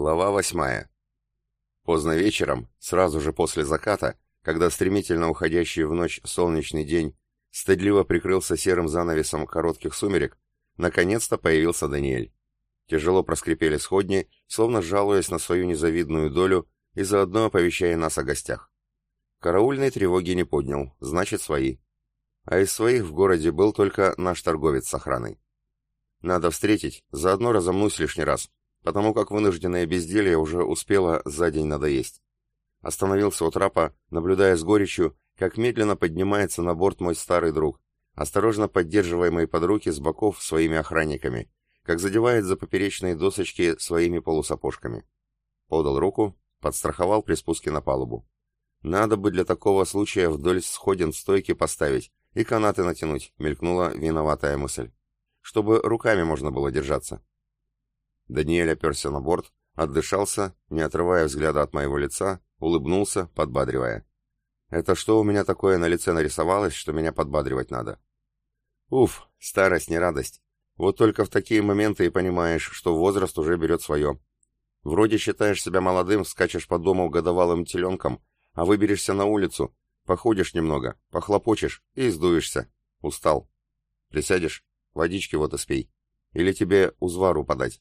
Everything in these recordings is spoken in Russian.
Глава восьмая. Поздно вечером, сразу же после заката, когда стремительно уходящий в ночь солнечный день стыдливо прикрылся серым занавесом коротких сумерек, наконец-то появился Даниэль. Тяжело проскрипели сходни, словно жалуясь на свою незавидную долю и заодно оповещая нас о гостях. Караульной тревоги не поднял, значит свои. А из своих в городе был только наш торговец с охраной. Надо встретить, заодно разомнусь лишний раз, потому как вынужденное безделье уже успело за день надоесть. Остановился у трапа, наблюдая с горечью, как медленно поднимается на борт мой старый друг, осторожно поддерживаемый под руки с боков своими охранниками, как задевает за поперечные досочки своими полусапожками. Подал руку, подстраховал при спуске на палубу. Надо бы для такого случая вдоль сходин стойки поставить и канаты натянуть, мелькнула виноватая мысль. Чтобы руками можно было держаться. Даниэль оперся на борт, отдышался, не отрывая взгляда от моего лица, улыбнулся, подбадривая. «Это что у меня такое на лице нарисовалось, что меня подбадривать надо?» «Уф, старость не радость. Вот только в такие моменты и понимаешь, что возраст уже берет свое. Вроде считаешь себя молодым, скачешь по дому годовалым теленком, а выберешься на улицу, походишь немного, похлопочешь и сдуешься. Устал. Присядешь? Водички вот и спей. Или тебе узвару подать?»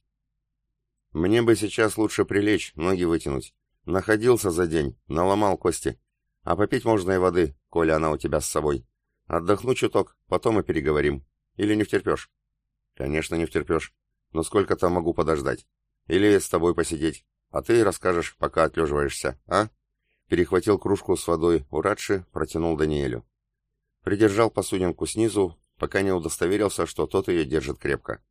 Мне бы сейчас лучше прилечь, ноги вытянуть. Находился за день, наломал кости. А попить можно и воды, коли она у тебя с собой. Отдохну чуток, потом и переговорим. Или не втерпешь? Конечно, не втерпешь. Но сколько там могу подождать? Или с тобой посидеть? А ты расскажешь, пока отлеживаешься, а? Перехватил кружку с водой у Радши, протянул Даниэлю. Придержал посудинку снизу, пока не удостоверился, что тот ее держит крепко.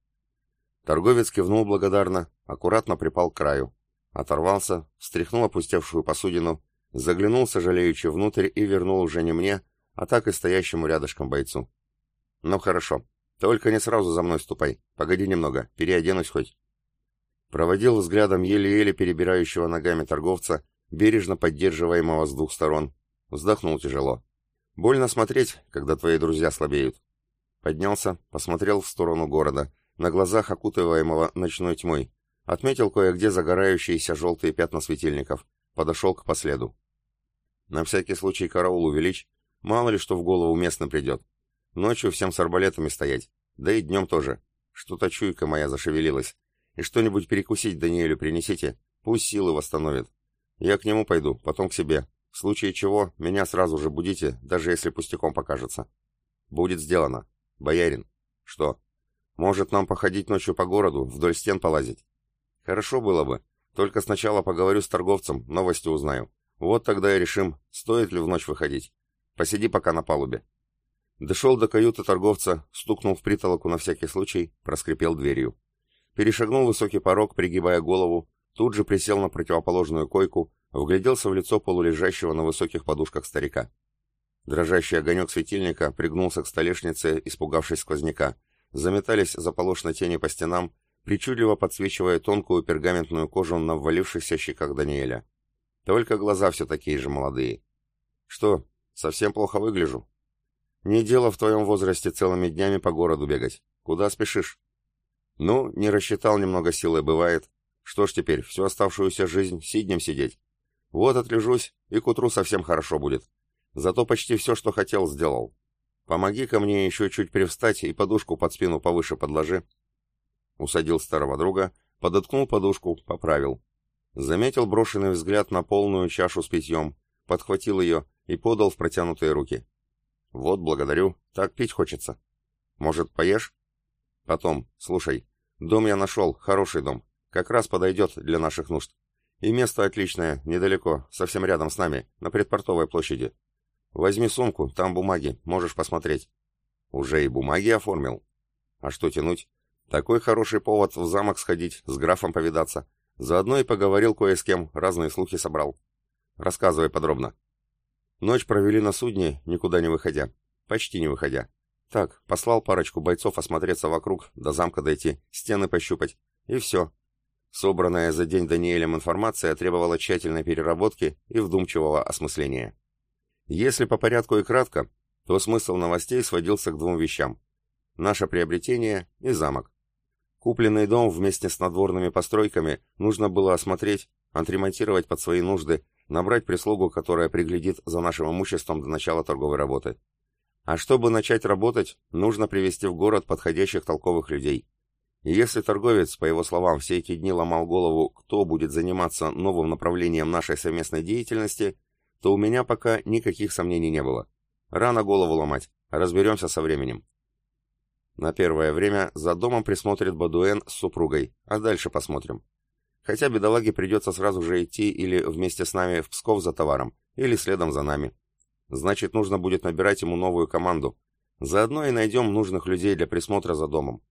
Торговец кивнул благодарно, аккуратно припал к краю. Оторвался, встряхнул опустевшую посудину, заглянул сожалеючи внутрь и вернул уже не мне, а так и стоящему рядышком бойцу. «Ну хорошо, только не сразу за мной ступай. Погоди немного, переоденусь хоть». Проводил взглядом еле-еле перебирающего ногами торговца, бережно поддерживаемого с двух сторон. Вздохнул тяжело. Больно смотреть, когда твои друзья слабеют. Поднялся, посмотрел в сторону города — на глазах окутываемого ночной тьмой. Отметил кое-где загорающиеся желтые пятна светильников. Подошел к последу. На всякий случай караул увеличь, мало ли что в голову местным придет. Ночью всем с арбалетами стоять, да и днем тоже. Что-то чуйка моя зашевелилась. И что-нибудь перекусить Даниэлю принесите, пусть силы восстановит. Я к нему пойду, потом к себе. В случае чего, меня сразу же будите, даже если пустяком покажется. Будет сделано. Боярин. Что? Может, нам походить ночью по городу, вдоль стен полазить? Хорошо было бы. Только сначала поговорю с торговцем, новости узнаю. Вот тогда и решим, стоит ли в ночь выходить. Посиди пока на палубе. Дошел до каюты торговца, стукнул в притолоку на всякий случай, проскрипел дверью. Перешагнул высокий порог, пригибая голову, тут же присел на противоположную койку, вгляделся в лицо полулежащего на высоких подушках старика. Дрожащий огонек светильника пригнулся к столешнице, испугавшись сквозняка, заметались заполошно тени по стенам, причудливо подсвечивая тонкую пергаментную кожу на ввалившихся щеках Даниэля. Только глаза все такие же молодые. Что, совсем плохо выгляжу? Не дело в твоем возрасте целыми днями по городу бегать. Куда спешишь? Ну, не рассчитал немного силы, бывает. Что ж теперь, всю оставшуюся жизнь сиднем сидеть? Вот отлежусь, и к утру совсем хорошо будет. Зато почти все, что хотел, сделал. Помоги-ка мне еще чуть привстать и подушку под спину повыше подложи. Усадил старого друга, подоткнул подушку, поправил. Заметил брошенный взгляд на полную чашу с питьем, подхватил ее и подал в протянутые руки. Вот, благодарю, так пить хочется. Может, поешь? Потом, слушай, дом я нашел, хороший дом, как раз подойдет для наших нужд. И место отличное, недалеко, совсем рядом с нами, на предпортовой площади. Возьми сумку, там бумаги, можешь посмотреть. Уже и бумаги оформил. А что тянуть? Такой хороший повод в замок сходить, с графом повидаться. Заодно и поговорил кое с кем, разные слухи собрал. Рассказывай подробно. Ночь провели на судне, никуда не выходя. Почти не выходя. Так, послал парочку бойцов осмотреться вокруг, до замка дойти, стены пощупать. И все. Собранная за день Даниэлем информация требовала тщательной переработки и вдумчивого осмысления. Если по порядку и кратко, то смысл новостей сводился к двум вещам. Наше приобретение и замок. Купленный дом вместе с надворными постройками нужно было осмотреть, отремонтировать под свои нужды, набрать прислугу, которая приглядит за нашим имуществом до начала торговой работы. А чтобы начать работать, нужно привести в город подходящих толковых людей. И если торговец, по его словам, все эти дни ломал голову, кто будет заниматься новым направлением нашей совместной деятельности, то у меня пока никаких сомнений не было. Рано голову ломать, разберемся со временем. На первое время за домом присмотрит Бадуэн с супругой, а дальше посмотрим. Хотя бедолаге придется сразу же идти или вместе с нами в Псков за товаром, или следом за нами. Значит, нужно будет набирать ему новую команду. Заодно и найдем нужных людей для присмотра за домом.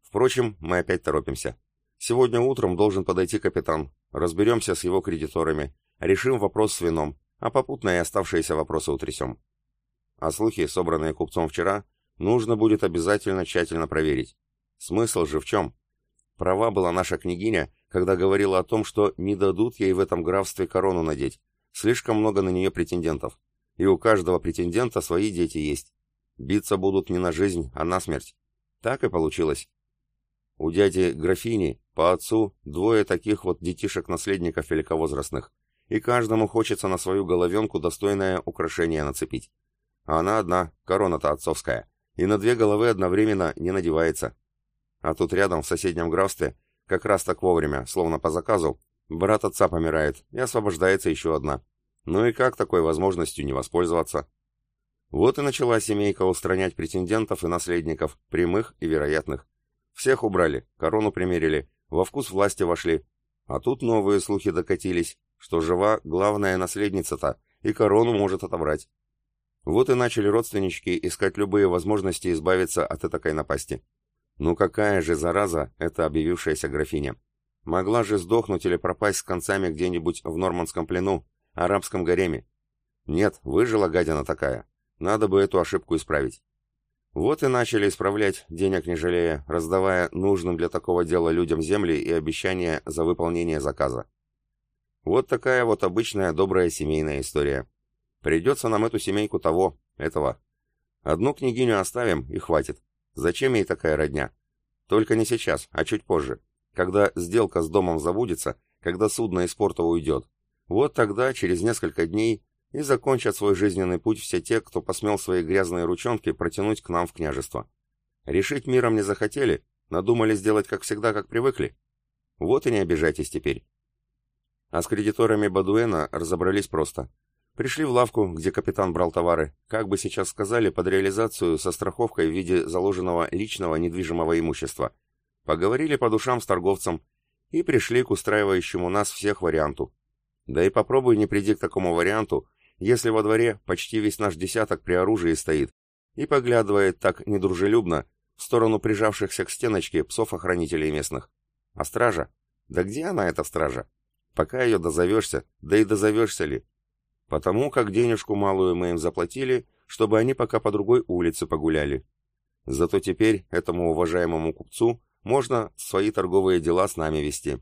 Впрочем, мы опять торопимся. Сегодня утром должен подойти капитан. Разберемся с его кредиторами, решим вопрос с вином, а попутно и оставшиеся вопросы утрясем. А слухи, собранные купцом вчера, нужно будет обязательно тщательно проверить. Смысл же в чем? Права была наша княгиня, когда говорила о том, что не дадут ей в этом графстве корону надеть. Слишком много на нее претендентов. И у каждого претендента свои дети есть. Биться будут не на жизнь, а на смерть. Так и получилось. У дяди графини, по отцу, двое таких вот детишек-наследников великовозрастных. И каждому хочется на свою головенку достойное украшение нацепить. А она одна, корона-то отцовская, и на две головы одновременно не надевается. А тут рядом, в соседнем графстве, как раз так вовремя, словно по заказу, брат отца помирает, и освобождается еще одна. Ну и как такой возможностью не воспользоваться? Вот и начала семейка устранять претендентов и наследников, прямых и вероятных. Всех убрали, корону примерили, во вкус власти вошли. А тут новые слухи докатились, что жива главная наследница-то, и корону может отобрать. Вот и начали родственнички искать любые возможности избавиться от этакой напасти. Ну какая же зараза эта объявившаяся графиня? Могла же сдохнуть или пропасть с концами где-нибудь в нормандском плену, арабском гареме. Нет, выжила гадина такая. Надо бы эту ошибку исправить. Вот и начали исправлять, денег не жалея, раздавая нужным для такого дела людям земли и обещания за выполнение заказа. Вот такая вот обычная добрая семейная история. Придется нам эту семейку того, этого. Одну княгиню оставим и хватит. Зачем ей такая родня? Только не сейчас, а чуть позже. Когда сделка с домом забудется, когда судно из порта уйдет. Вот тогда, через несколько дней, и закончат свой жизненный путь все те, кто посмел свои грязные ручонки протянуть к нам в княжество. Решить миром не захотели, надумали сделать как всегда, как привыкли. Вот и не обижайтесь теперь. А с кредиторами Бадуэна разобрались просто. Пришли в лавку, где капитан брал товары, как бы сейчас сказали, под реализацию со страховкой в виде заложенного личного недвижимого имущества. Поговорили по душам с торговцем и пришли к устраивающему нас всех варианту. Да и попробуй не приди к такому варианту, если во дворе почти весь наш десяток при оружии стоит и поглядывает так недружелюбно в сторону прижавшихся к стеночке псов-охранителей местных. А стража? Да где она, эта стража? Пока ее дозовешься, да и дозовешься ли? Потому как денежку малую мы им заплатили, чтобы они пока по другой улице погуляли. Зато теперь этому уважаемому купцу можно свои торговые дела с нами вести.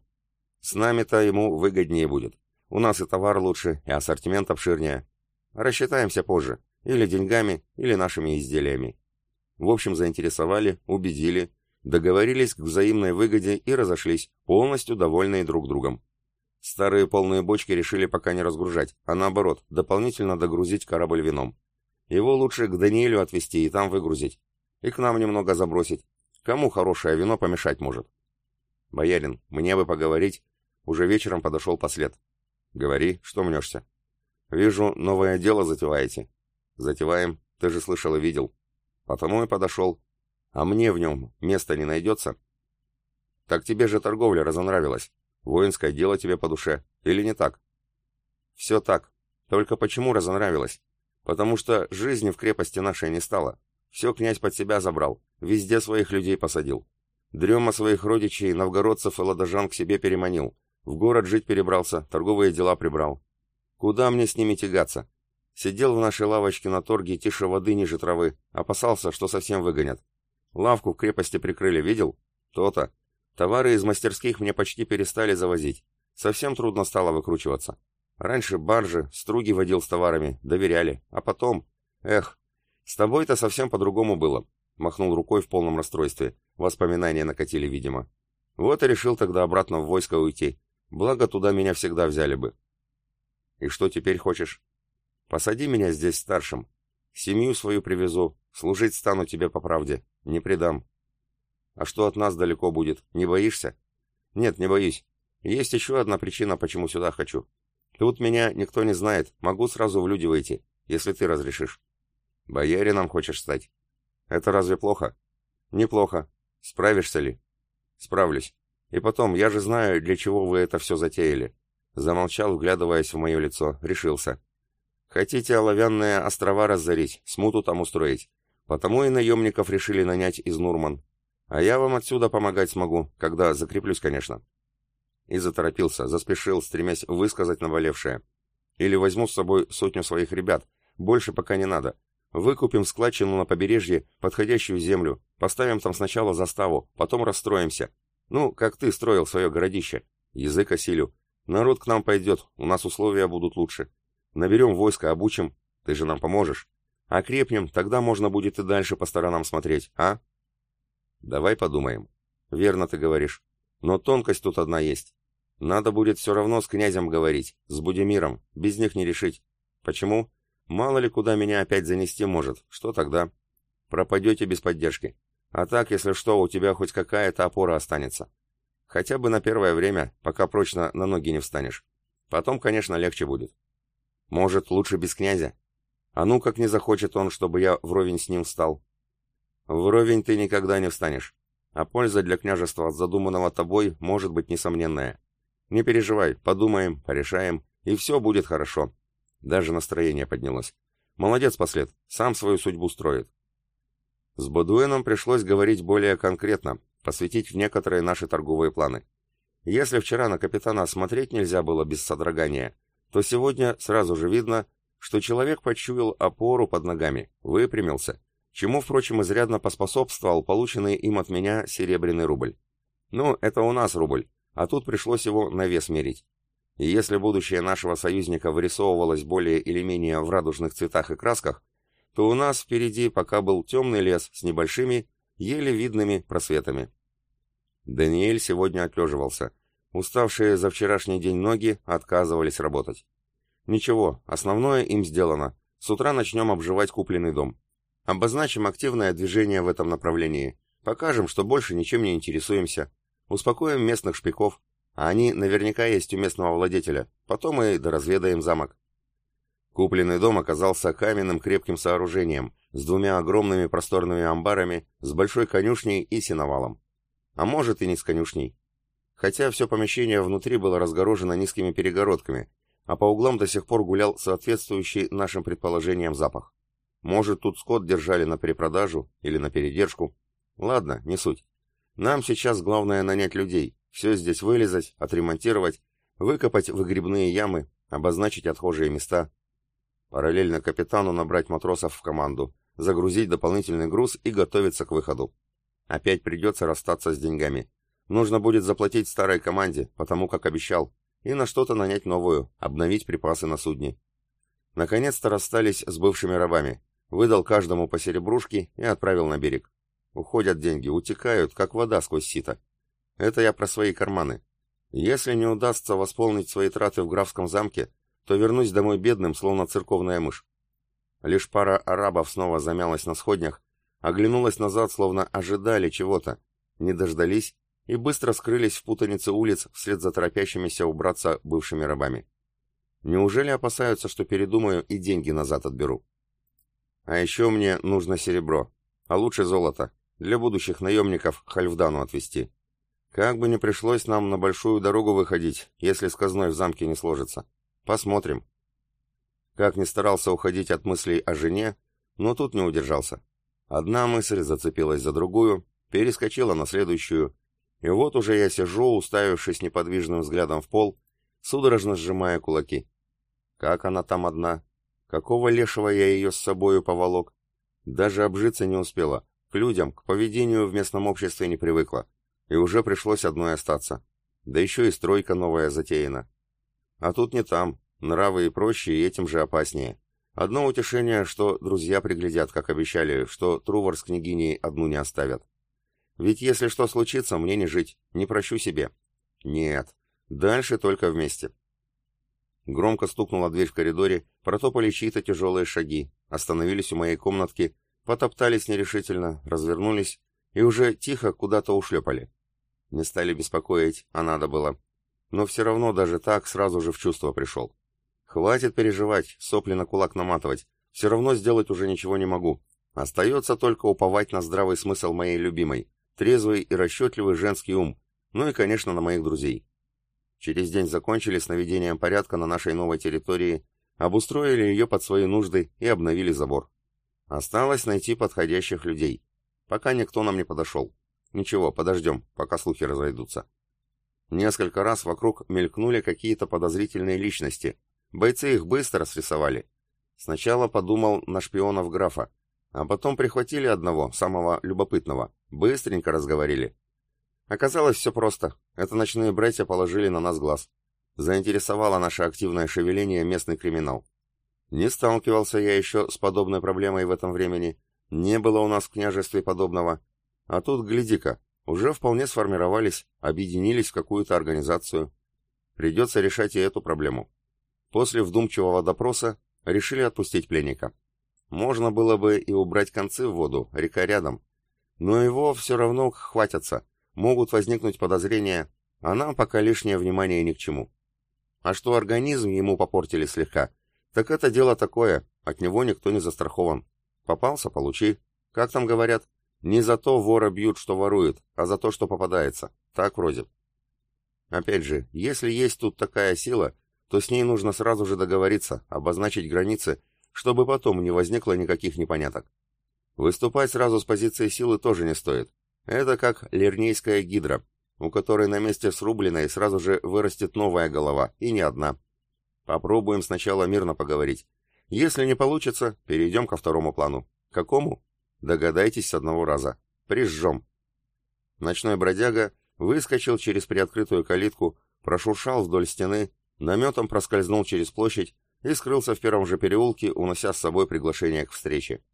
С нами-то ему выгоднее будет. У нас и товар лучше, и ассортимент обширнее. Рассчитаемся позже, или деньгами, или нашими изделиями. В общем, заинтересовали, убедили, договорились к взаимной выгоде и разошлись, полностью довольные друг другом. Старые полные бочки решили пока не разгружать, а наоборот, дополнительно догрузить корабль вином. Его лучше к Даниэлю отвезти и там выгрузить. И к нам немного забросить. Кому хорошее вино помешать может? Боярин, мне бы поговорить. Уже вечером подошел послед. Говори, что мнешься? Вижу, новое дело затеваете. Затеваем, ты же слышал и видел. Потому и подошел. А мне в нем места не найдется? Так тебе же торговля разонравилась. Воинское дело тебе по душе. Или не так? Все так. Только почему разонравилось? Потому что жизни в крепости нашей не стало. Все князь под себя забрал. Везде своих людей посадил. Дрема своих родичей, новгородцев и ладожан к себе переманил. В город жить перебрался, торговые дела прибрал. Куда мне с ними тягаться? Сидел в нашей лавочке на торге тише воды ниже травы. Опасался, что совсем выгонят. Лавку в крепости прикрыли, видел? То-то. Товары из мастерских мне почти перестали завозить. Совсем трудно стало выкручиваться. Раньше баржи, струги водил с товарами, доверяли. А потом... Эх, с тобой-то совсем по-другому было. Махнул рукой в полном расстройстве. Воспоминания накатили, видимо. Вот и решил тогда обратно в войско уйти. Благо, туда меня всегда взяли бы. И что теперь хочешь? Посади меня здесь старшим. Семью свою привезу, служить стану тебе по правде. Не предам. А что от нас далеко будет? Не боишься? Нет, не боюсь. Есть еще одна причина, почему сюда хочу. Тут меня никто не знает, могу сразу в люди выйти, если ты разрешишь. Боярином хочешь стать? Это разве плохо? Неплохо. Справишься ли? Справлюсь. И потом, я же знаю, для чего вы это все затеяли. Замолчал, вглядываясь в мое лицо. Решился. Хотите оловянные острова разорить, смуту там устроить. Потому и наемников решили нанять из Нурман. А я вам отсюда помогать смогу, когда закреплюсь, конечно. И заторопился, заспешил, стремясь высказать наболевшее. Или возьму с собой сотню своих ребят, больше пока не надо. Выкупим складчину на побережье, подходящую землю, поставим там сначала заставу, потом расстроимся. Ну, как ты строил свое городище. Язык осилю. Народ к нам пойдет, у нас условия будут лучше. Наберем войско, обучим, ты же нам поможешь. Окрепнем, тогда можно будет и дальше по сторонам смотреть, а? Давай подумаем. Верно ты говоришь. Но тонкость тут одна есть. Надо будет все равно с князем говорить, с Будимиром, без них не решить. Почему? Мало ли куда меня опять занести может, что тогда? Пропадете без поддержки. А так, если что, у тебя хоть какая-то опора останется. Хотя бы на первое время, пока прочно на ноги не встанешь. Потом, конечно, легче будет. Может, лучше без князя? А ну, как не захочет он, чтобы я вровень с ним встал. Вровень ты никогда не встанешь. А польза для княжества от задуманного тобой может быть несомненная. Не переживай, подумаем, порешаем, и все будет хорошо. Даже настроение поднялось. Молодец, послед, сам свою судьбу строит. С Бодуэном пришлось говорить более конкретно, посвятить в некоторые наши торговые планы. Если вчера на капитана смотреть нельзя было без содрогания, то сегодня сразу же видно, что человек почуял опору под ногами, выпрямился, чему, впрочем, изрядно поспособствовал полученный им от меня серебряный рубль. Ну, это у нас рубль, а тут пришлось его на вес мерить. И если будущее нашего союзника вырисовывалось более или менее в радужных цветах и красках, то у нас впереди пока был темный лес с небольшими, еле видными просветами. Даниэль сегодня отлеживался. Уставшие за вчерашний день ноги отказывались работать. Ничего, основное им сделано. С утра начнем обживать купленный дом. Обозначим активное движение в этом направлении. Покажем, что больше ничем не интересуемся. Успокоим местных шпиков, а они наверняка есть у местного владетеля. Потом и доразведаем замок. Купленный дом оказался каменным крепким сооружением, с двумя огромными просторными амбарами, с большой конюшней и сеновалом. А может и не с конюшней. Хотя все помещение внутри было разгорожено низкими перегородками, а по углам до сих пор гулял соответствующий нашим предположениям запах. Может, тут скот держали на перепродажу или на передержку. Ладно, не суть. Нам сейчас главное нанять людей, все здесь вылезать, отремонтировать, выкопать выгребные ямы, обозначить отхожие места. Параллельно капитану набрать матросов в команду, загрузить дополнительный груз и готовиться к выходу. Опять придется расстаться с деньгами. Нужно будет заплатить старой команде, потому как обещал, и на что-то нанять новую, обновить припасы на судне. Наконец-то расстались с бывшими рабами, выдал каждому по серебрушке и отправил на берег. Уходят деньги, утекают, как вода сквозь сито. Это я про свои карманы. Если не удастся восполнить свои траты в графском замке, то вернусь домой бедным, словно церковная мышь. Лишь пара арабов снова замялась на сходнях, оглянулась назад, словно ожидали чего-то, не дождались и быстро скрылись в путанице улиц вслед за торопящимися убраться бывшими рабами. Неужели опасаются, что передумаю и деньги назад отберу? А еще мне нужно серебро, а лучше золото, для будущих наемников Хальфдану отвезти. Как бы не пришлось нам на большую дорогу выходить, если с казной в замке не сложится. Посмотрим. Как ни старался уходить от мыслей о жене, но тут не удержался. Одна мысль зацепилась за другую, перескочила на следующую, и вот уже я сижу, уставившись неподвижным взглядом в пол, судорожно сжимая кулаки. Как она там одна? Какого лешего я ее с собою поволок? Даже обжиться не успела, к людям, к поведению в местном обществе не привыкла. И уже пришлось одной остаться. Да еще и стройка новая затеяна. А тут не там. Нравы и проще, и этим же опаснее. Одно утешение, что друзья приглядят, как обещали, что Трувор с княгиней одну не оставят. Ведь если что случится, мне не жить, не прощу себе. Нет, дальше только вместе. Громко стукнула дверь в коридоре, протопали чьи-то тяжелые шаги, остановились у моей комнатки, потоптались нерешительно, развернулись и уже тихо куда-то ушлепали. Не стали беспокоить, а надо было. Но все равно даже так сразу же в чувство пришел. Хватит переживать, сопли на кулак наматывать. Все равно сделать уже ничего не могу. Остается только уповать на здравый смысл моей любимой, трезвый и расчетливый женский ум, ну и, конечно, на моих друзей. Через день закончили с наведением порядка на нашей новой территории, обустроили ее под свои нужды и обновили забор. Осталось найти подходящих людей. Пока никто нам не подошел. Ничего, подождем, пока слухи разойдутся. Несколько раз вокруг мелькнули какие-то подозрительные личности. Бойцы их быстро срисовали. Сначала подумал на шпионов графа, а потом прихватили одного, самого любопытного. Быстренько разговорили. Оказалось все просто. Это ночные братья положили на нас глаз. Заинтересовало наше активное шевеление местный криминал. Не сталкивался я еще с подобной проблемой в этом времени. Не было у нас в княжестве подобного. А тут, гляди-ка, уже вполне сформировались, объединились в какую-то организацию. Придется решать и эту проблему. После вдумчивого допроса решили отпустить пленника. Можно было бы и убрать концы в воду, река рядом. Но его все равно хватятся, могут возникнуть подозрения, а нам пока лишнее внимание ни к чему. А что организм ему попортили слегка, так это дело такое, от него никто не застрахован. Попался — получи. Как там говорят, не за то вора бьют, что ворует, а за то, что попадается. Так вроде. Опять же, если есть тут такая сила, то с ней нужно сразу же договориться, обозначить границы, чтобы потом не возникло никаких непоняток. Выступать сразу с позиции силы тоже не стоит. Это как лернейская гидра, у которой на месте срубленной сразу же вырастет новая голова, и не одна. Попробуем сначала мирно поговорить. Если не получится, перейдем ко второму плану. Какому? Догадайтесь с одного раза. Прижжем. Ночной бродяга выскочил через приоткрытую калитку, прошуршал вдоль стены, наметом проскользнул через площадь и скрылся в первом же переулке, унося с собой приглашение к встрече.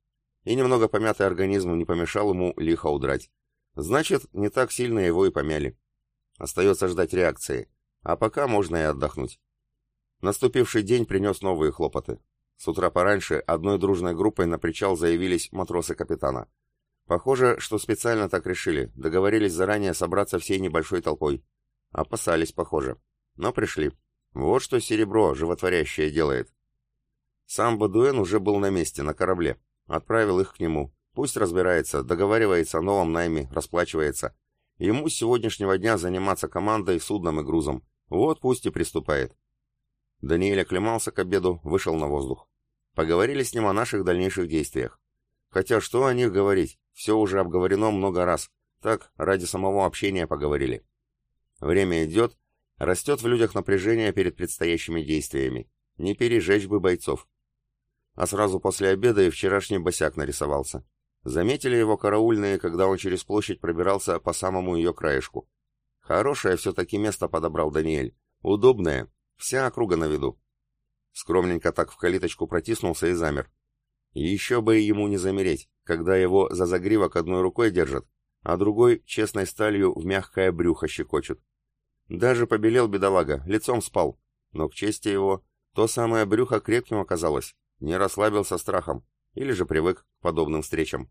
И немного помятый организм не помешал ему лихо удрать. Значит, не так сильно его и помяли. Остается ждать реакции. А пока можно и отдохнуть. Наступивший день принес новые хлопоты. С утра пораньше одной дружной группой на причал заявились матросы капитана. Похоже, что специально так решили, договорились заранее собраться всей небольшой толпой. Опасались, похоже. Но пришли. Вот что серебро животворящее делает. Сам Бадуэн уже был на месте, на корабле. Отправил их к нему. Пусть разбирается, договаривается о новом найме, расплачивается. Ему с сегодняшнего дня заниматься командой, судном и грузом. Вот пусть и приступает. Даниэль оклемался к обеду, вышел на воздух. Поговорили с ним о наших дальнейших действиях. Хотя что о них говорить, все уже обговорено много раз. Так, ради самого общения поговорили. Время идет, растет в людях напряжение перед предстоящими действиями. Не пережечь бы бойцов. А сразу после обеда и вчерашний босяк нарисовался. Заметили его караульные, когда он через площадь пробирался по самому ее краешку. Хорошее все-таки место подобрал Даниэль. Удобное, Вся округа на виду. Скромненько так в калиточку протиснулся и замер. Еще бы ему не замереть, когда его за загривок одной рукой держат, а другой честной сталью в мягкое брюхо щекочет. Даже побелел бедолага, лицом спал, но к чести его, то самое брюхо крепким оказалось, не расслабился страхом, или же привык к подобным встречам.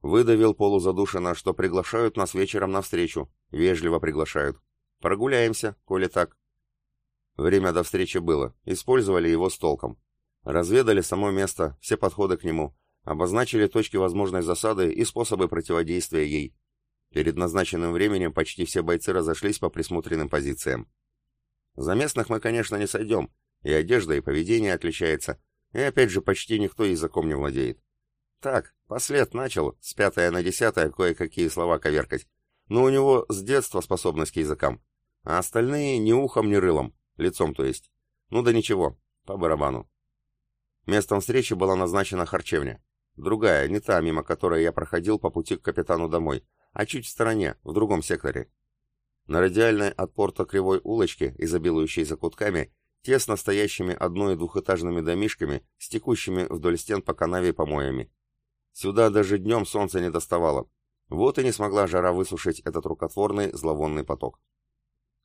Выдавил полузадушенно, что приглашают нас вечером на встречу, вежливо приглашают. Прогуляемся, коли так. Время до встречи было, использовали его с толком. Разведали само место, все подходы к нему, обозначили точки возможной засады и способы противодействия ей. Перед назначенным временем почти все бойцы разошлись по присмотренным позициям. За местных мы, конечно, не сойдем, и одежда, и поведение отличается, и опять же почти никто языком не владеет. Так, послед начал, с пятое на десятое кое-какие слова коверкать, но у него с детства способность к языкам, а остальные ни ухом, ни рылом. Лицом, то есть. Ну да ничего, по барабану. Местом встречи была назначена харчевня. Другая, не та, мимо которой я проходил по пути к капитану домой, а чуть в стороне, в другом секторе. На радиальной от порта кривой улочке, изобилующей закутками, тесно стоящими одно- и двухэтажными домишками, с текущими вдоль стен по канаве помоями. Сюда даже днем солнце не доставало. Вот и не смогла жара высушить этот рукотворный зловонный поток.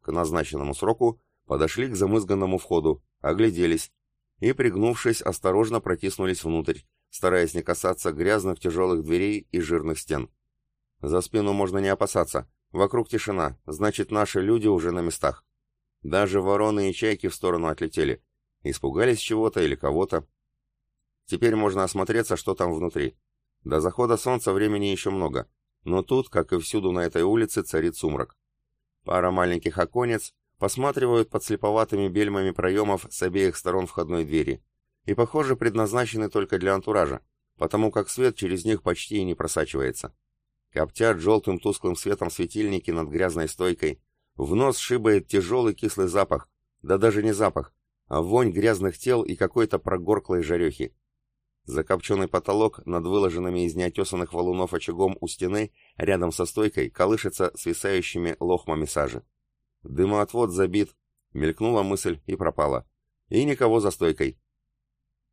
К назначенному сроку подошли к замызганному входу, огляделись и, пригнувшись, осторожно протиснулись внутрь, стараясь не касаться грязных тяжелых дверей и жирных стен. За спину можно не опасаться, вокруг тишина, значит наши люди уже на местах. Даже вороны и чайки в сторону отлетели. Испугались чего-то или кого-то. Теперь можно осмотреться, что там внутри. До захода солнца времени еще много, но тут, как и всюду на этой улице, царит сумрак. Пара маленьких оконец посматривают под слеповатыми бельмами проемов с обеих сторон входной двери и, похоже, предназначены только для антуража, потому как свет через них почти и не просачивается. Коптят желтым тусклым светом светильники над грязной стойкой, в нос шибает тяжелый кислый запах, да даже не запах, а вонь грязных тел и какой-то прогорклой жарехи. Закопченный потолок над выложенными из неотесанных валунов очагом у стены, рядом со стойкой, колышется свисающими лохмами сажи. Дымоотвод забит, мелькнула мысль и пропала. И никого за стойкой.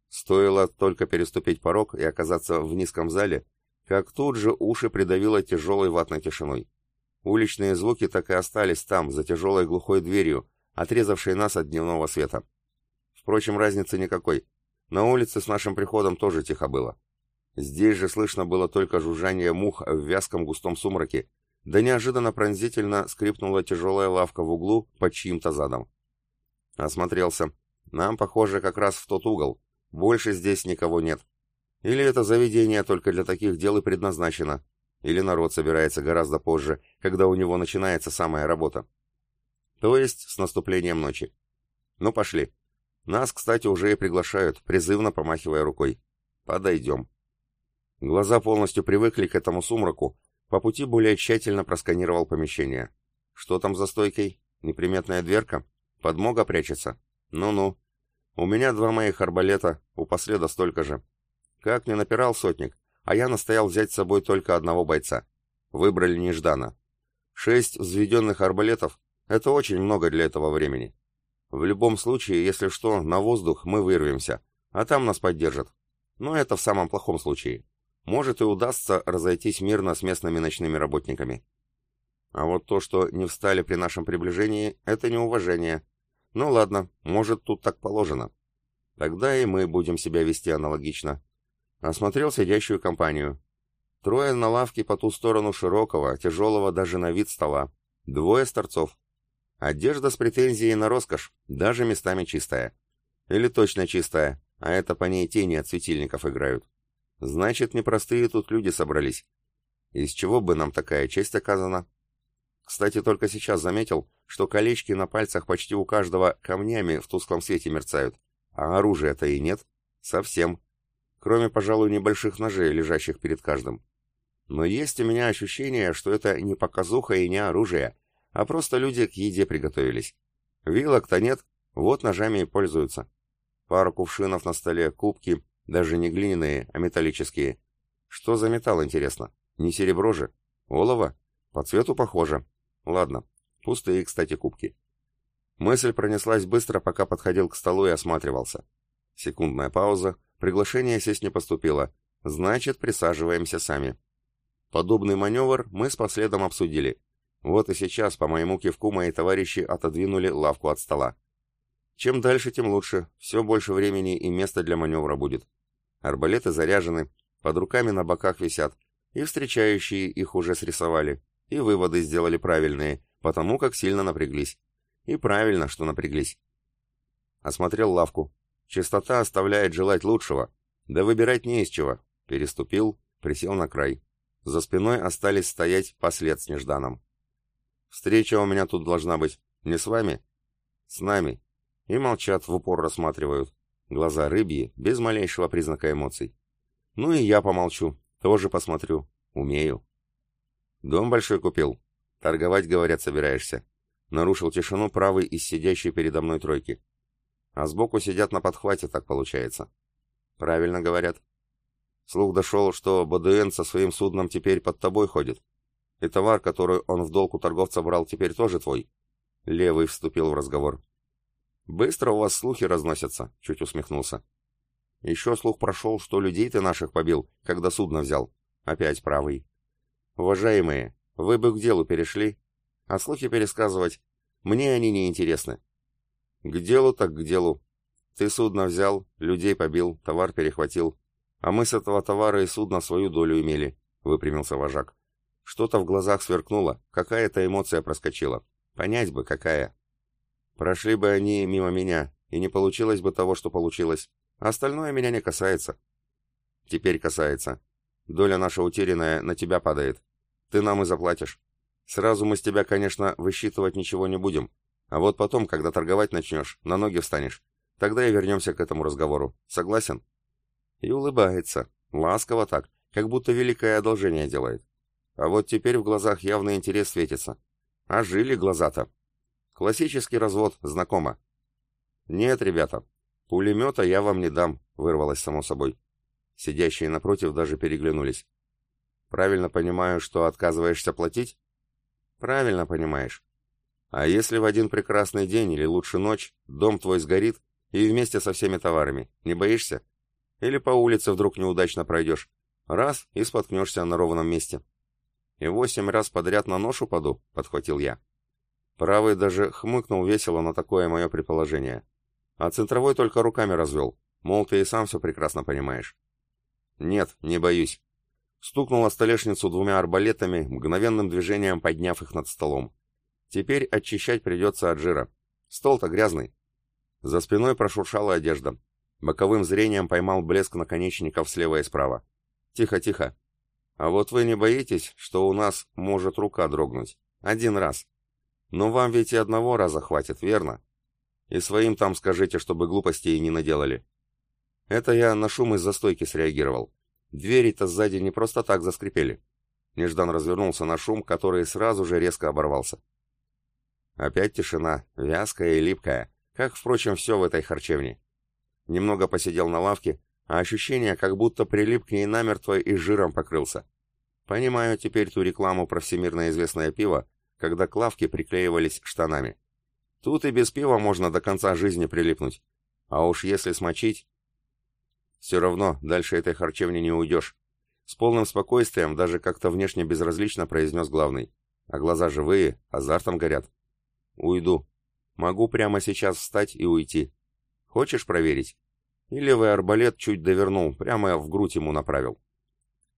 Стоило только переступить порог и оказаться в низком зале, как тут же уши придавило тяжелой ватной тишиной. Уличные звуки так и остались там, за тяжелой глухой дверью, отрезавшей нас от дневного света. Впрочем, разницы никакой. На улице с нашим приходом тоже тихо было. Здесь же слышно было только жужжание мух в вязком густом сумраке, да неожиданно пронзительно скрипнула тяжелая лавка в углу под чьим-то задом. Осмотрелся. Нам, похоже, как раз в тот угол. Больше здесь никого нет. Или это заведение только для таких дел и предназначено, или народ собирается гораздо позже, когда у него начинается самая работа. То есть с наступлением ночи. Ну, пошли. Нас, кстати, уже и приглашают, призывно помахивая рукой. Подойдем. Глаза полностью привыкли к этому сумраку, по пути более тщательно просканировал помещение. Что там за стойкой? Неприметная дверка? Подмога прячется? Ну-ну. У меня два моих арбалета, у последа столько же. Как не напирал сотник, а я настоял взять с собой только одного бойца. Выбрали нежданно. Шесть взведенных арбалетов — это очень много для этого времени. В любом случае, если что, на воздух мы вырвемся, а там нас поддержат. Но это в самом плохом случае. Может и удастся разойтись мирно с местными ночными работниками. А вот то, что не встали при нашем приближении, это неуважение. Ну ладно, может тут так положено. Тогда и мы будем себя вести аналогично. Осмотрел сидящую компанию. Трое на лавке по ту сторону широкого, тяжелого даже на вид стола. Двое старцов. Одежда с претензией на роскошь, даже местами чистая. Или точно чистая, а это по ней тени от светильников играют. Значит, непростые тут люди собрались. Из чего бы нам такая честь оказана? Кстати, только сейчас заметил, что колечки на пальцах почти у каждого камнями в тусклом свете мерцают. А оружия-то и нет. Совсем кроме, пожалуй, небольших ножей, лежащих перед каждым. Но есть у меня ощущение, что это не показуха и не оружие, а просто люди к еде приготовились. Вилок-то нет, вот ножами и пользуются. Пару кувшинов на столе, кубки, даже не глиняные, а металлические. Что за металл, интересно? Не серебро же? Олово? По цвету похоже. Ладно, пустые, кстати, кубки. Мысль пронеслась быстро, пока подходил к столу и осматривался. Секундная пауза, Приглашение сесть не поступило. Значит, присаживаемся сами. Подобный маневр мы с последом обсудили. Вот и сейчас, по моему кивку, мои товарищи отодвинули лавку от стола. Чем дальше, тем лучше. Все больше времени и места для маневра будет. Арбалеты заряжены, под руками на боках висят, и встречающие их уже срисовали, и выводы сделали правильные, потому как сильно напряглись. И правильно, что напряглись. Осмотрел лавку. Чистота оставляет желать лучшего. Да выбирать не из чего. Переступил, присел на край. За спиной остались стоять послед с нежданом. Встреча у меня тут должна быть. Не с вами? С нами. И молчат, в упор рассматривают. Глаза рыбьи, без малейшего признака эмоций. Ну и я помолчу, тоже посмотрю. Умею. Дом большой купил. Торговать, говорят, собираешься. Нарушил тишину правый из сидящей передо мной тройки. А сбоку сидят на подхвате, так получается. Правильно говорят. Слух дошел, что БДН со своим судном теперь под тобой ходит. И товар, который он в долг у торговца брал, теперь тоже твой. Левый вступил в разговор. «Быстро у вас слухи разносятся», — чуть усмехнулся. «Еще слух прошел, что людей ты наших побил, когда судно взял. Опять правый. Уважаемые, вы бы к делу перешли, а слухи пересказывать мне они не интересны. К делу так к делу. Ты судно взял, людей побил, товар перехватил. А мы с этого товара и судна свою долю имели, — выпрямился вожак. Что-то в глазах сверкнуло, какая-то эмоция проскочила. Понять бы, какая. Прошли бы они мимо меня, и не получилось бы того, что получилось. А остальное меня не касается. Теперь касается. Доля наша утерянная на тебя падает. Ты нам и заплатишь. Сразу мы с тебя, конечно, высчитывать ничего не будем. А вот потом, когда торговать начнешь, на ноги встанешь. Тогда и вернемся к этому разговору. Согласен?» И улыбается. Ласково так, как будто великое одолжение делает. А вот теперь в глазах явный интерес светится. А жили глаза-то. Классический развод, знакомо. «Нет, ребята, пулемета я вам не дам», — вырвалось само собой. Сидящие напротив даже переглянулись. «Правильно понимаю, что отказываешься платить?» Правильно понимаешь. А если в один прекрасный день или лучше ночь дом твой сгорит и вместе со всеми товарами, не боишься? Или по улице вдруг неудачно пройдешь? Раз и споткнешься на ровном месте. И восемь раз подряд на нож упаду, подхватил я. Правый даже хмыкнул весело на такое мое предположение. А центровой только руками развел, мол, ты и сам все прекрасно понимаешь. Нет, не боюсь. Стукнул о столешницу двумя арбалетами, мгновенным движением подняв их над столом. Теперь очищать придется от жира. Стол-то грязный. За спиной прошуршала одежда. Боковым зрением поймал блеск наконечников слева и справа. Тихо, тихо. А вот вы не боитесь, что у нас может рука дрогнуть? Один раз. Но вам ведь и одного раза хватит, верно? И своим там скажите, чтобы глупостей не наделали. Это я на шум из застойки среагировал. Двери-то сзади не просто так заскрипели. Неждан развернулся на шум, который сразу же резко оборвался. Опять тишина, вязкая и липкая, как, впрочем, все в этой харчевне. Немного посидел на лавке, а ощущение, как будто прилип к ней намертво и жиром покрылся. Понимаю теперь ту рекламу про всемирно известное пиво, когда к лавке приклеивались штанами. Тут и без пива можно до конца жизни прилипнуть. А уж если смочить, все равно дальше этой харчевни не уйдешь. С полным спокойствием, даже как-то внешне безразлично произнес главный. А глаза живые, азартом горят. Уйду. Могу прямо сейчас встать и уйти. Хочешь проверить? И левый арбалет чуть довернул, прямо в грудь ему направил.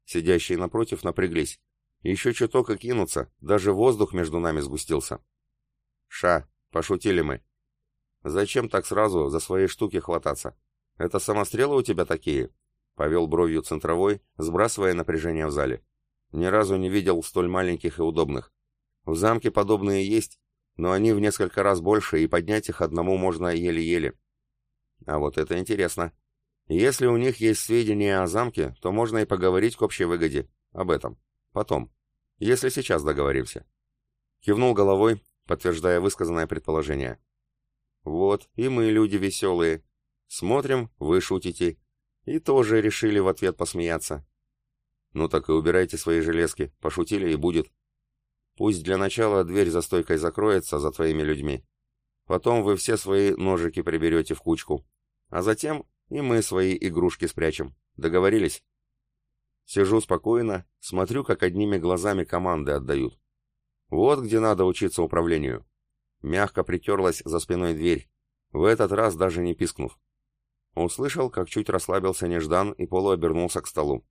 Сидящие напротив напряглись. Еще чуток и кинуться, даже воздух между нами сгустился. Ша, пошутили мы. Зачем так сразу за свои штуки хвататься? «Это самострелы у тебя такие?» — повел бровью центровой, сбрасывая напряжение в зале. «Ни разу не видел столь маленьких и удобных. В замке подобные есть, но они в несколько раз больше, и поднять их одному можно еле-еле. А вот это интересно. Если у них есть сведения о замке, то можно и поговорить к общей выгоде. Об этом. Потом. Если сейчас договоримся». Кивнул головой, подтверждая высказанное предположение. «Вот, и мы люди веселые. Смотрим, вы шутите. И тоже решили в ответ посмеяться. Ну так и убирайте свои железки, пошутили и будет. Пусть для начала дверь за стойкой закроется за твоими людьми. Потом вы все свои ножики приберете в кучку. А затем и мы свои игрушки спрячем. Договорились? Сижу спокойно, смотрю, как одними глазами команды отдают. Вот где надо учиться управлению. Мягко притерлась за спиной дверь, в этот раз даже не пискнув. Услышал, как чуть расслабился Неждан и полуобернулся к столу.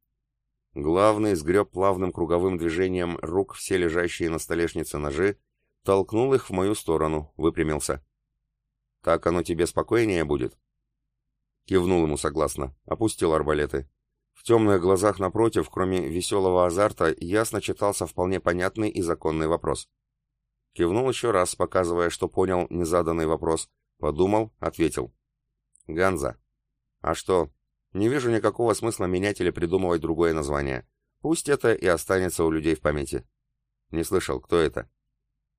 Главный сгреб плавным круговым движением рук все лежащие на столешнице ножи, толкнул их в мою сторону, выпрямился. «Так оно тебе спокойнее будет?» Кивнул ему согласно, опустил арбалеты. В темных глазах напротив, кроме веселого азарта, ясно читался вполне понятный и законный вопрос. Кивнул еще раз, показывая, что понял незаданный вопрос. Подумал, ответил. «Ганза, а что? Не вижу никакого смысла менять или придумывать другое название. Пусть это и останется у людей в памяти. Не слышал, кто это?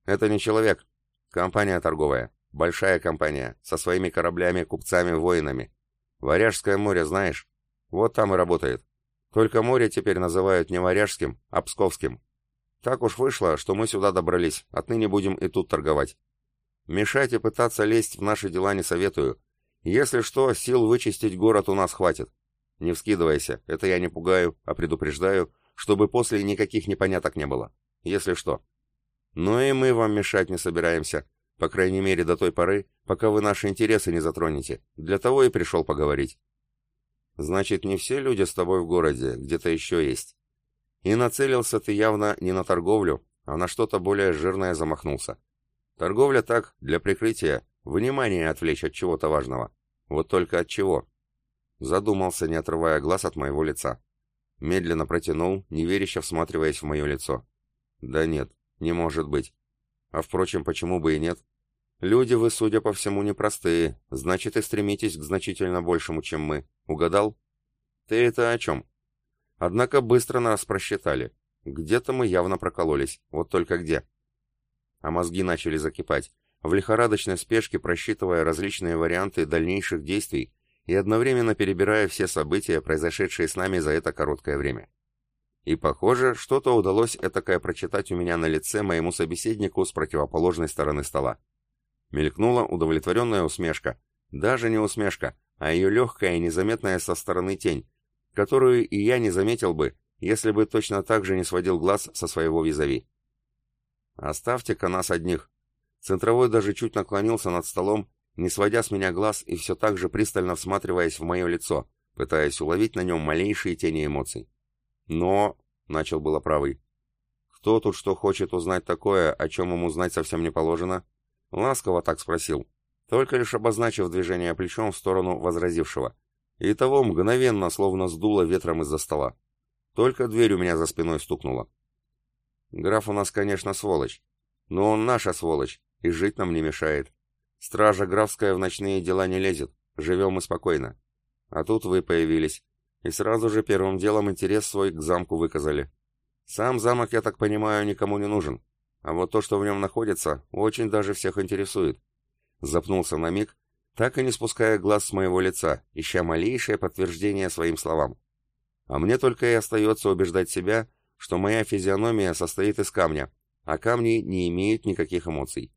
Это не человек. Компания торговая. Большая компания. Со своими кораблями, купцами, воинами. Варяжское море знаешь? Вот там и работает. Только море теперь называют не Варяжским, а Псковским. Так уж вышло, что мы сюда добрались. Отныне будем и тут торговать. Мешать и пытаться лезть в наши дела не советую. Если что, сил вычистить город у нас хватит. Не вскидывайся, это я не пугаю, а предупреждаю, чтобы после никаких непоняток не было. Если что. Но и мы вам мешать не собираемся, по крайней мере до той поры, пока вы наши интересы не затронете. Для того и пришел поговорить. Значит, не все люди с тобой в городе, где-то еще есть. И нацелился ты явно не на торговлю, а на что-то более жирное замахнулся. Торговля так, для прикрытия, внимание отвлечь от чего-то важного. Вот только от чего? Задумался, не отрывая глаз от моего лица. Медленно протянул, неверяще всматриваясь в мое лицо. Да нет, не может быть. А впрочем, почему бы и нет? Люди вы, судя по всему, непростые, значит и стремитесь к значительно большему, чем мы. Угадал? Ты это о чем? Однако быстро нас просчитали. Где-то мы явно прокололись, вот только где. А мозги начали закипать, в лихорадочной спешке просчитывая различные варианты дальнейших действий и одновременно перебирая все события, произошедшие с нами за это короткое время. И, похоже, что-то удалось этакое прочитать у меня на лице моему собеседнику с противоположной стороны стола. Мелькнула удовлетворенная усмешка. Даже не усмешка, а ее легкая и незаметная со стороны тень, которую и я не заметил бы, если бы точно так же не сводил глаз со своего визави. «Оставьте-ка нас одних». Центровой даже чуть наклонился над столом, не сводя с меня глаз и все так же пристально всматриваясь в мое лицо, пытаясь уловить на нем малейшие тени эмоций. «Но...» — начал было правый. «Кто тут что хочет узнать такое, о чем ему знать совсем не положено?» Ласково так спросил, только лишь обозначив движение плечом в сторону возразившего. И того мгновенно, словно сдуло ветром из-за стола. Только дверь у меня за спиной стукнула. Граф у нас, конечно, сволочь. Но он наша сволочь, и жить нам не мешает. Стража графская в ночные дела не лезет, живем мы спокойно. А тут вы появились, и сразу же первым делом интерес свой к замку выказали. Сам замок, я так понимаю, никому не нужен, а вот то, что в нем находится, очень даже всех интересует. Запнулся на миг, так и не спуская глаз с моего лица, ища малейшее подтверждение своим словам. А мне только и остается убеждать себя, что моя физиономия состоит из камня, а камни не имеют никаких эмоций.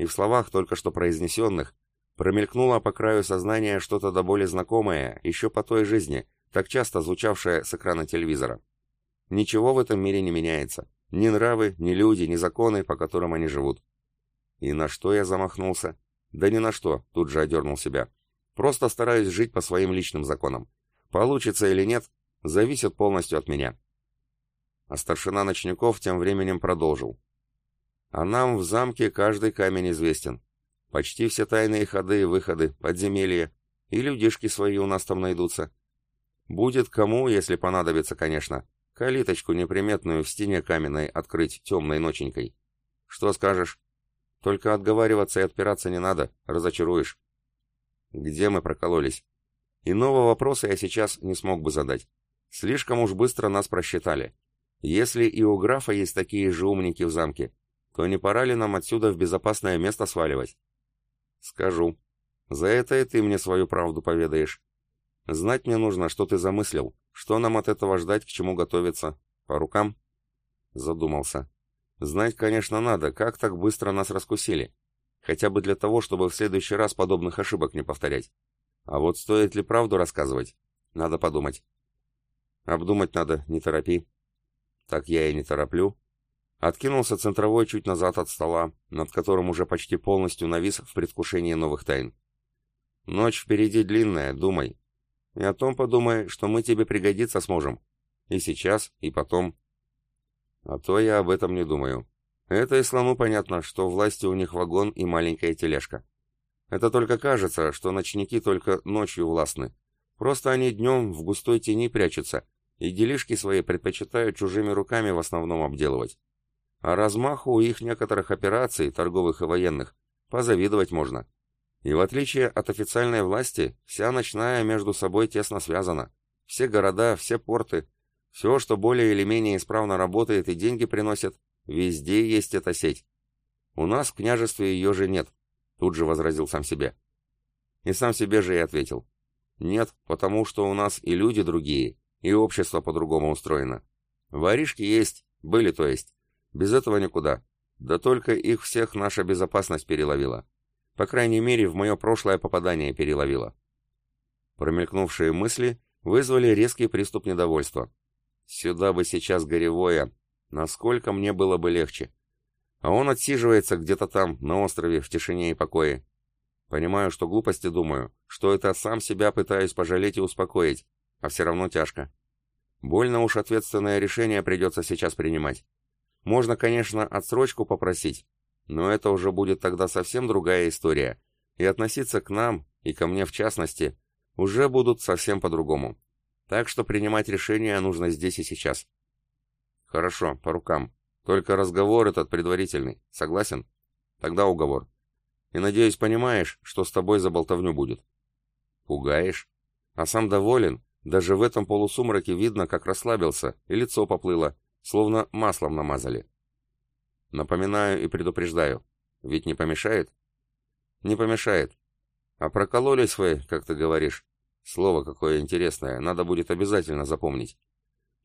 И в словах, только что произнесенных, промелькнуло по краю сознания что-то до боли знакомое, еще по той жизни, так часто звучавшее с экрана телевизора. Ничего в этом мире не меняется. Ни нравы, ни люди, ни законы, по которым они живут. И на что я замахнулся? Да ни на что, тут же одернул себя. Просто стараюсь жить по своим личным законам. Получится или нет, зависит полностью от меня. А старшина Ночников тем временем продолжил. А нам в замке каждый камень известен. Почти все тайные ходы и выходы, подземелья. И людишки свои у нас там найдутся. Будет кому, если понадобится, конечно, калиточку неприметную в стене каменной открыть темной ноченькой. Что скажешь? Только отговариваться и отпираться не надо, разочаруешь. Где мы прокололись? Иного вопроса я сейчас не смог бы задать. Слишком уж быстро нас просчитали. Если и у графа есть такие же умники в замке, то не пора ли нам отсюда в безопасное место сваливать? Скажу. За это и ты мне свою правду поведаешь. Знать мне нужно, что ты замыслил, что нам от этого ждать, к чему готовиться. По рукам? Задумался. Знать, конечно, надо, как так быстро нас раскусили. Хотя бы для того, чтобы в следующий раз подобных ошибок не повторять. А вот стоит ли правду рассказывать? Надо подумать. Обдумать надо, не торопи. Так я и не тороплю. Откинулся центровой чуть назад от стола, над которым уже почти полностью навис в предвкушении новых тайн. Ночь впереди длинная, думай. И о том подумай, что мы тебе пригодиться сможем. И сейчас, и потом. А то я об этом не думаю. Это и слону понятно, что власти у них вагон и маленькая тележка. Это только кажется, что ночники только ночью властны. Просто они днем в густой тени прячутся, и делишки свои предпочитают чужими руками в основном обделывать. А размаху у их некоторых операций, торговых и военных, позавидовать можно. И в отличие от официальной власти, вся ночная между собой тесно связана. Все города, все порты, все, что более или менее исправно работает и деньги приносит, везде есть эта сеть. У нас в княжестве ее же нет, тут же возразил сам себе. И сам себе же и ответил. Нет, потому что у нас и люди другие, и общество по-другому устроено. Воришки есть, были то есть. Без этого никуда. Да только их всех наша безопасность переловила. По крайней мере, в мое прошлое попадание переловила. Промелькнувшие мысли вызвали резкий приступ недовольства. Сюда бы сейчас горевое. Насколько мне было бы легче. А он отсиживается где-то там, на острове, в тишине и покое. Понимаю, что глупости думаю, что это сам себя пытаюсь пожалеть и успокоить, а все равно тяжко. Больно уж ответственное решение придется сейчас принимать. Можно, конечно, отсрочку попросить, но это уже будет тогда совсем другая история, и относиться к нам, и ко мне в частности, уже будут совсем по-другому. Так что принимать решение нужно здесь и сейчас. Хорошо, по рукам. Только разговор этот предварительный. Согласен? Тогда уговор. И, надеюсь, понимаешь, что с тобой за болтовню будет. Пугаешь? А сам доволен? Даже в этом полусумраке видно, как расслабился, и лицо поплыло, словно маслом намазали. Напоминаю и предупреждаю. Ведь не помешает? Не помешает. А прокололись вы, как ты говоришь. Слово какое интересное, надо будет обязательно запомнить.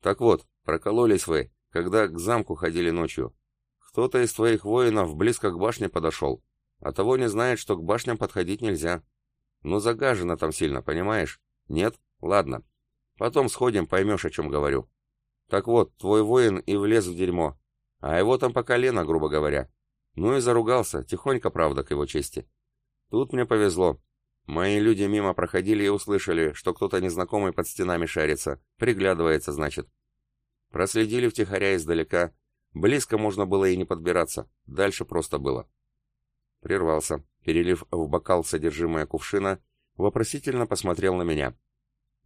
Так вот, прокололись вы, когда к замку ходили ночью. Кто-то из твоих воинов близко к башне подошел, а того не знает, что к башням подходить нельзя. Ну, загажено там сильно, понимаешь? Нет? Ладно. Потом сходим, поймешь, о чем говорю. Так вот, твой воин и влез в дерьмо. А его там по колено, грубо говоря. Ну и заругался, тихонько, правда, к его чести. Тут мне повезло. Мои люди мимо проходили и услышали, что кто-то незнакомый под стенами шарится. Приглядывается, значит. Проследили втихаря издалека. Близко можно было и не подбираться. Дальше просто было. Прервался, перелив в бокал содержимое кувшина, вопросительно посмотрел на меня.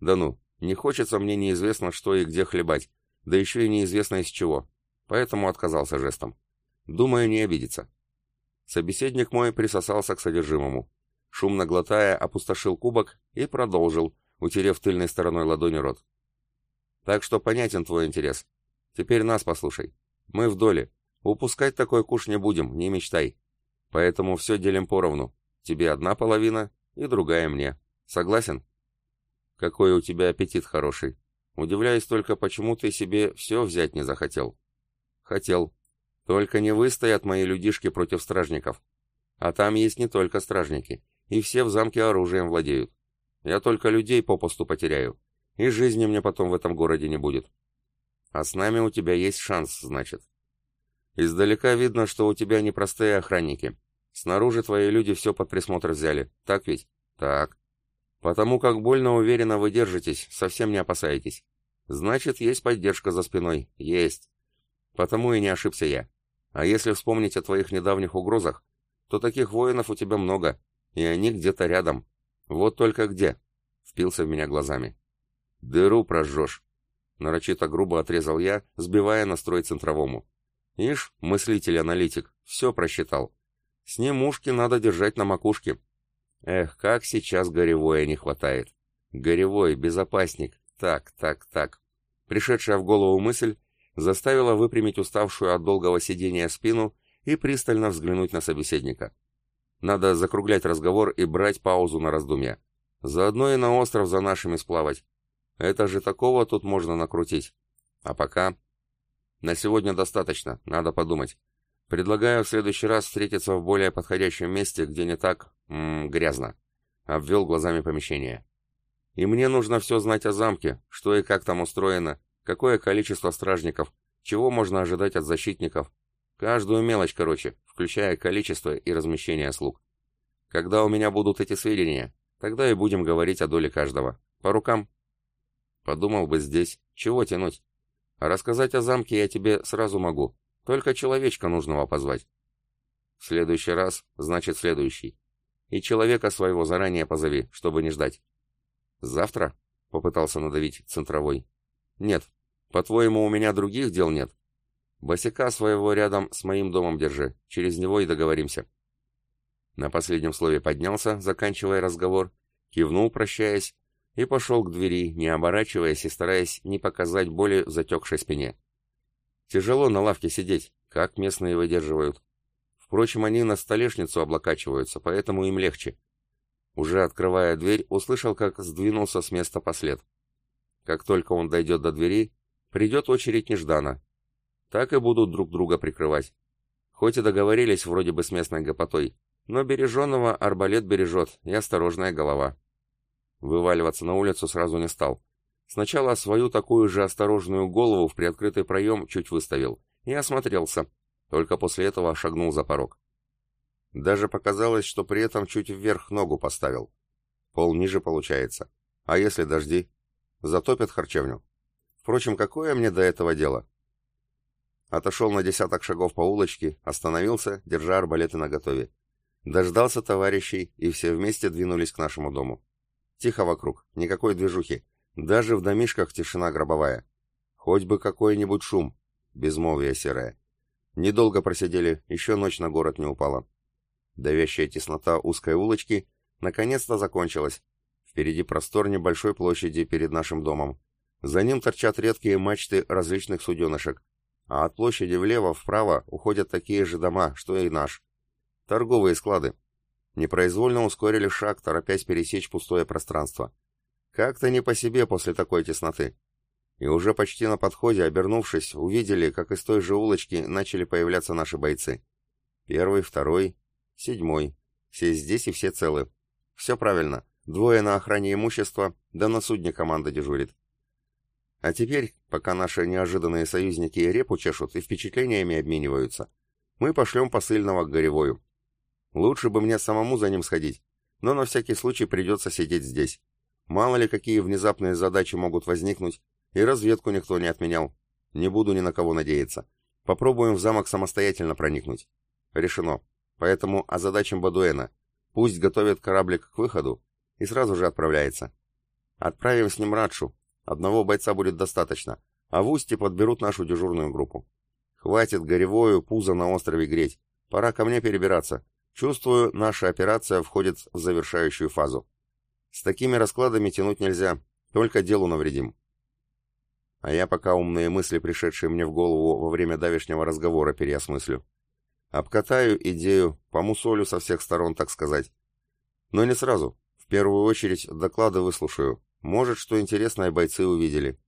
«Да ну, не хочется мне неизвестно что и где хлебать, да еще и неизвестно из чего, поэтому отказался жестом. Думаю, не обидится». Собеседник мой присосался к содержимому. Шумно глотая, опустошил кубок и продолжил, утерев тыльной стороной ладони рот. «Так что понятен твой интерес. Теперь нас послушай. Мы в доле. Упускать такой куш не будем, не мечтай. Поэтому все делим поровну. Тебе одна половина и другая мне. Согласен? Какой у тебя аппетит хороший. Удивляюсь только, почему ты себе все взять не захотел. Хотел. Только не выстоят мои людишки против стражников. А там есть не только стражники, и все в замке оружием владеют. Я только людей попусту потеряю, и жизни мне потом в этом городе не будет. А с нами у тебя есть шанс, значит. Издалека видно, что у тебя непростые охранники. Снаружи твои люди все под присмотр взяли. Так ведь? Так. Потому как больно уверенно вы держитесь, совсем не опасаетесь. Значит, есть поддержка за спиной. Есть. Потому и не ошибся я. А если вспомнить о твоих недавних угрозах, то таких воинов у тебя много, и они где-то рядом. Вот только где? Впился в меня глазами. Дыру прожжешь. Нарочито грубо отрезал я, сбивая настрой центровому. Ишь, мыслитель-аналитик, все просчитал. С ним ушки надо держать на макушке. Эх, как сейчас горевое не хватает. Горевой, безопасник. Так, так, так. Пришедшая в голову мысль заставила выпрямить уставшую от долгого сидения спину и пристально взглянуть на собеседника. Надо закруглять разговор и брать паузу на раздумья. Заодно и на остров за нашими сплавать. Это же такого тут можно накрутить. А пока на сегодня достаточно, надо подумать. Предлагаю в следующий раз встретиться в более подходящем месте, где не так... М -м, грязно. Обвел глазами помещение. И мне нужно все знать о замке, что и как там устроено, какое количество стражников, чего можно ожидать от защитников. Каждую мелочь, короче, включая количество и размещение слуг. Когда у меня будут эти сведения, тогда и будем говорить о доле каждого. По рукам? Подумал бы здесь, чего тянуть? А рассказать о замке я тебе сразу могу. Только человечка нужного позвать. В следующий раз, значит, следующий. И человека своего заранее позови, чтобы не ждать. Завтра? Попытался надавить центровой. Нет. По-твоему, у меня других дел нет? Босика своего рядом с моим домом держи. Через него и договоримся. На последнем слове поднялся, заканчивая разговор, кивнул, прощаясь, и пошел к двери, не оборачиваясь и стараясь не показать боли в затекшей спине. Тяжело на лавке сидеть, как местные выдерживают. Впрочем, они на столешницу облокачиваются, поэтому им легче. Уже открывая дверь, услышал, как сдвинулся с места послед. Как только он дойдет до двери, придет очередь неждана. Так и будут друг друга прикрывать. Хоть и договорились вроде бы с местной гопотой, но береженного арбалет бережет и осторожная голова. Вываливаться на улицу сразу не стал. Сначала свою такую же осторожную голову в приоткрытый проем чуть выставил и осмотрелся, только после этого шагнул за порог. Даже показалось, что при этом чуть вверх ногу поставил. Пол ниже получается. А если дожди? Затопят харчевню. Впрочем, какое мне до этого дело? Отошел на десяток шагов по улочке, остановился, держа арбалеты наготове. Дождался товарищей, и все вместе двинулись к нашему дому. Тихо вокруг, никакой движухи. Даже в домишках тишина гробовая. Хоть бы какой-нибудь шум. Безмолвие серое. Недолго просидели, еще ночь на город не упала. Давящая теснота узкой улочки наконец-то закончилась. Впереди простор небольшой площади перед нашим домом. За ним торчат редкие мачты различных суденышек, а от площади влево-вправо уходят такие же дома, что и наш. Торговые склады. Непроизвольно ускорили шаг, торопясь пересечь пустое пространство. Как-то не по себе после такой тесноты. И уже почти на подходе, обернувшись, увидели, как из той же улочки начали появляться наши бойцы. Первый, второй, седьмой. Все здесь и все целы. Все правильно. Двое на охране имущества, да на судне команда дежурит. А теперь, пока наши неожиданные союзники репу чешут и впечатлениями обмениваются, мы пошлем посыльного к Горевою. Лучше бы мне самому за ним сходить, но на всякий случай придется сидеть здесь. Мало ли какие внезапные задачи могут возникнуть, и разведку никто не отменял. Не буду ни на кого надеяться. Попробуем в замок самостоятельно проникнуть. Решено. Поэтому озадачим Бадуэна. Пусть готовит кораблик к выходу и сразу же отправляется. Отправим с ним Радшу. Одного бойца будет достаточно, а в устье подберут нашу дежурную группу. Хватит горевою пузо на острове греть. Пора ко мне перебираться. Чувствую, наша операция входит в завершающую фазу. С такими раскладами тянуть нельзя, только делу навредим. А я пока умные мысли, пришедшие мне в голову во время давешнего разговора, переосмыслю. Обкатаю идею, помусолю со всех сторон, так сказать. Но не сразу. В первую очередь доклады выслушаю. Может, что интересное бойцы увидели.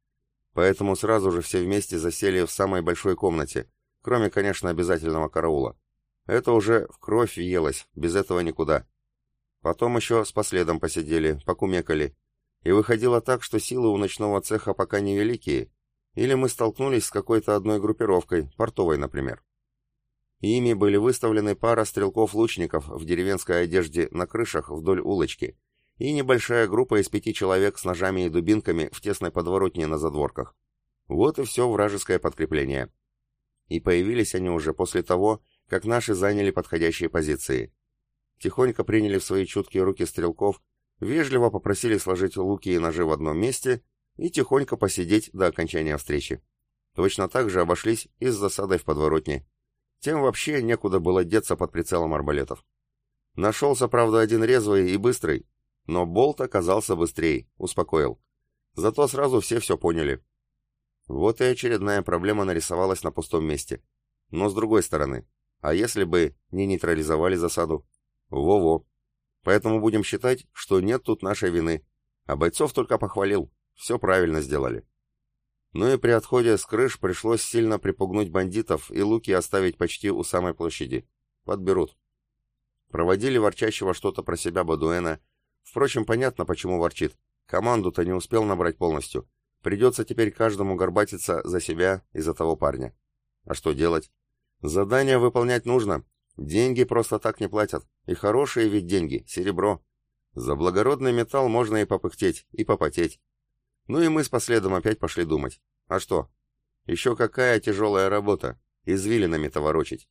Поэтому сразу же все вместе засели в самой большой комнате, кроме, конечно, обязательного караула. Это уже в кровь въелось, без этого никуда. Потом еще с последом посидели, покумекали. И выходило так, что силы у ночного цеха пока невеликие, или мы столкнулись с какой-то одной группировкой, портовой, например. Ими были выставлены пара стрелков-лучников в деревенской одежде на крышах вдоль улочки и небольшая группа из пяти человек с ножами и дубинками в тесной подворотне на задворках. Вот и все вражеское подкрепление. И появились они уже после того, как наши заняли подходящие позиции тихонько приняли в свои чуткие руки стрелков, вежливо попросили сложить луки и ножи в одном месте и тихонько посидеть до окончания встречи. Точно так же обошлись и с засадой в подворотне. Тем вообще некуда было деться под прицелом арбалетов. Нашелся, правда, один резвый и быстрый, но болт оказался быстрее, успокоил. Зато сразу все все поняли. Вот и очередная проблема нарисовалась на пустом месте. Но с другой стороны, а если бы не нейтрализовали засаду? Во-во. Поэтому будем считать, что нет тут нашей вины. А бойцов только похвалил. Все правильно сделали. Ну и при отходе с крыш пришлось сильно припугнуть бандитов и луки оставить почти у самой площади. Подберут. Проводили ворчащего что-то про себя Бадуэна. Впрочем, понятно, почему ворчит. Команду-то не успел набрать полностью. Придется теперь каждому горбатиться за себя и за того парня. А что делать? Задание выполнять нужно, Деньги просто так не платят. И хорошие ведь деньги, серебро. За благородный металл можно и попыхтеть, и попотеть. Ну и мы с последом опять пошли думать. А что? Еще какая тяжелая работа. Извилинами-то ворочить.